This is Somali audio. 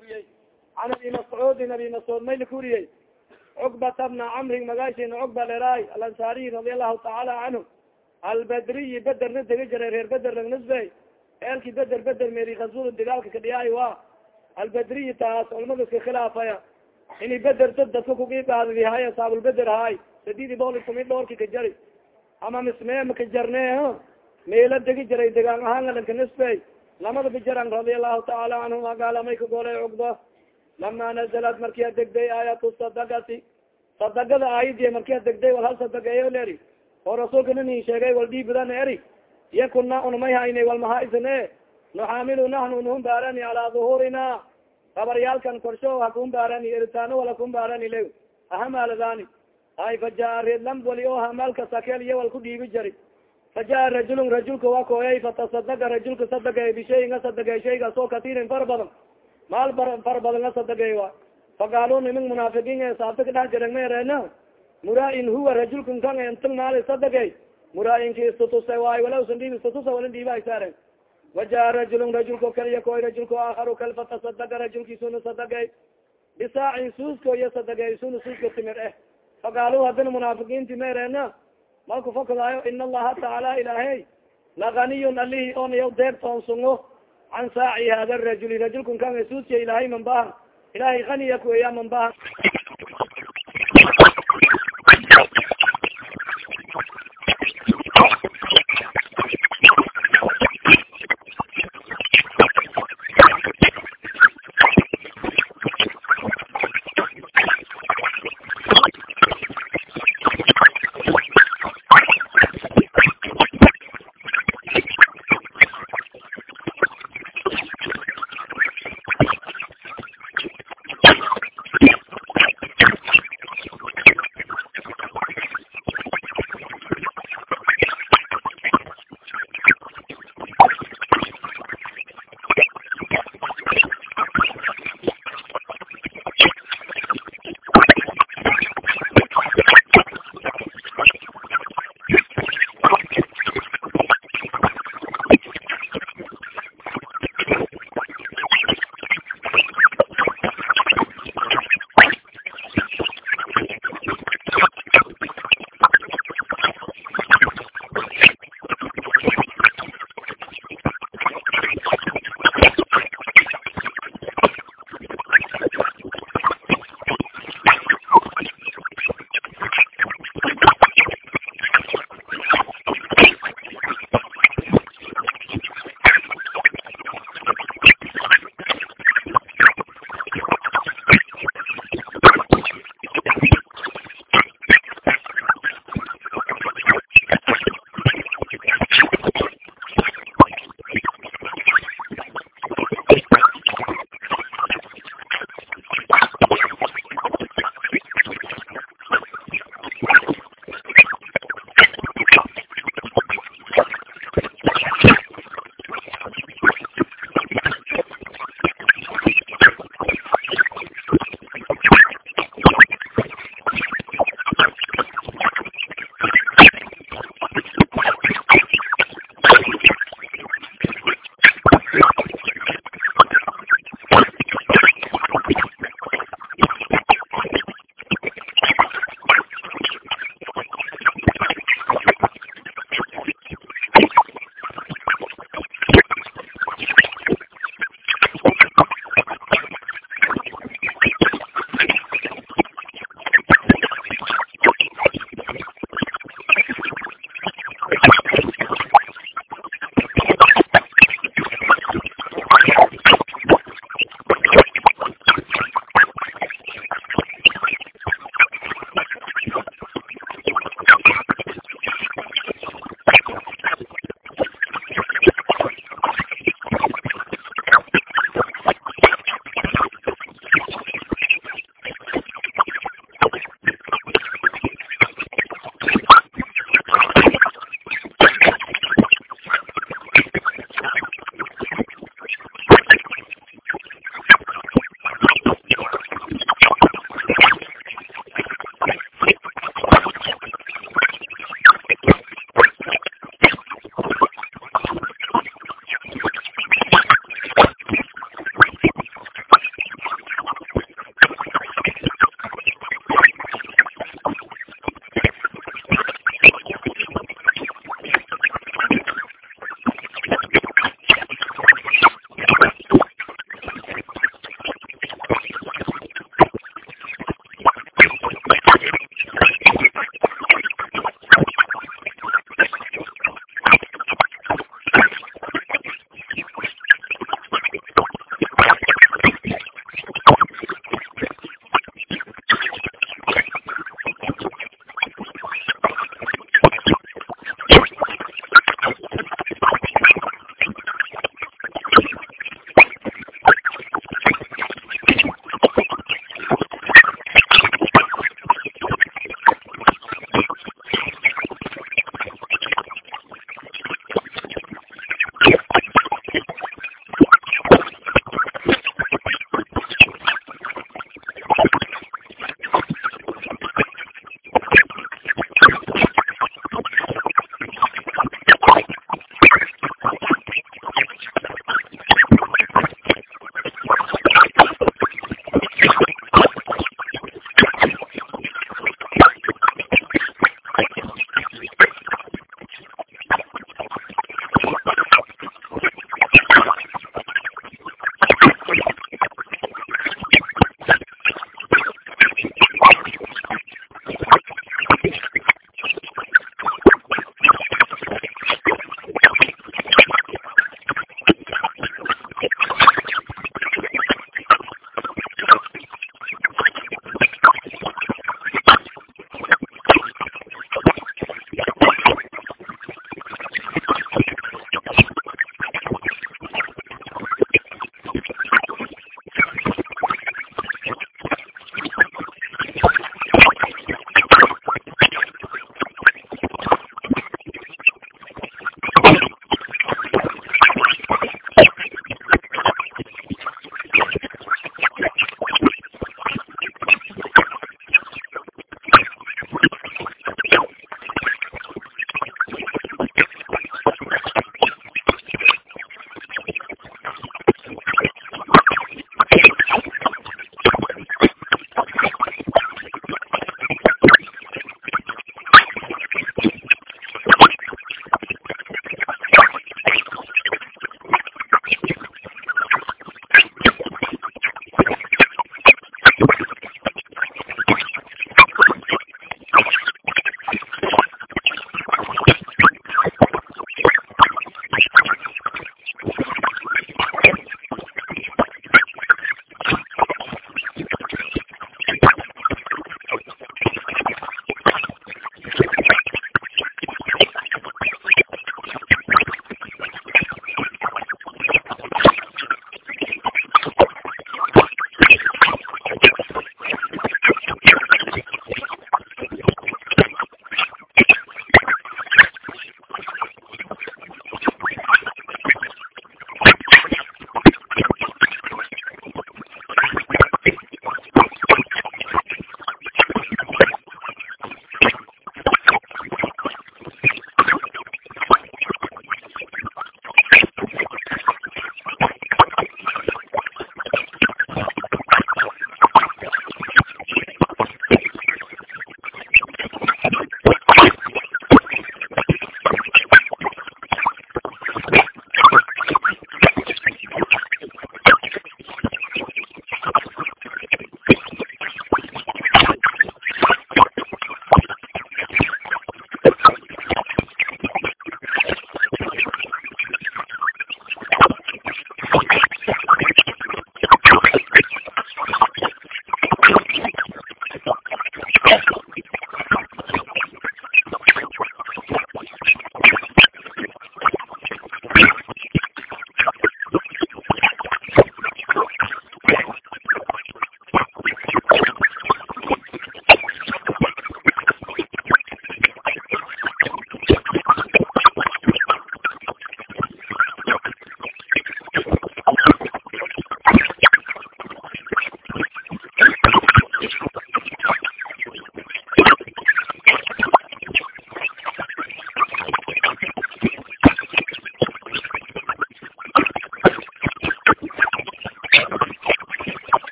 kuriyey can abi mascuudin abi mascuud may lakuriyey cukbata bna camrin magaashina cukba leraay alansariy radi allahu tacaala canhu albedriyi bederna degi jiray reer beder lagnisbey eelki beder beder meri kasula dagaalka kadhiyaay wa albedriyi taas culamada iska khilaafaya. Ini beder dad dadka kugibaadadihay asaabulbeder haay sadidi booli kumi dhoorki ka jari. Ama mismee maka jarne meela degi jiray degaan ahaan lankanisbey lamada bijaran radia allahu taala canhuma gaala may ka golay cugba nazalad markia degday aayatu sadagati sadagada aayadiy markia degday wal hal sadagayo leri oo rasuulka nanin sheegay wal dhiibadan eri iya kuna unmay haynay walmahaisane nuxaamilu nahnu nhumbaarani calaa duhuurina kabaryaalkan korsho hakumbaarani eritaano wal hakumbaarani le ahamaaladani ay fajaa redlam wali o hamaalka sakel iyo wal ku dhiibi jari fajaa rajulun rajulka waa kooyay fatasadaga rajulka sadagay bishayin a sadagay shaygaas oo katiirin fara badan maal fara badan a sadagay wa faqaalu nimin munaafiqiin e saabta ka dhex jiran ma ereena muraain huwa rajulkan kan intag maali sadagay muraainki istutusay waay wala usan dhiib istutusa wala dhiiba saaren wajaa rajulun rajulko kaliya koy rajulko aakaru kal fatasadaga rajulkiisuna sadagay bisaacin suusko iyo sadagay suna suuska timir eh faqaalu hadina munaafiqiinti ma malku fakadaayo in allaha tacaala ilaahey laganiyun alihi on yaw deegtoonsungo can saaci hada rajuli rajulkan kan ilaahay manbaha ilahay aniya kueya manbaha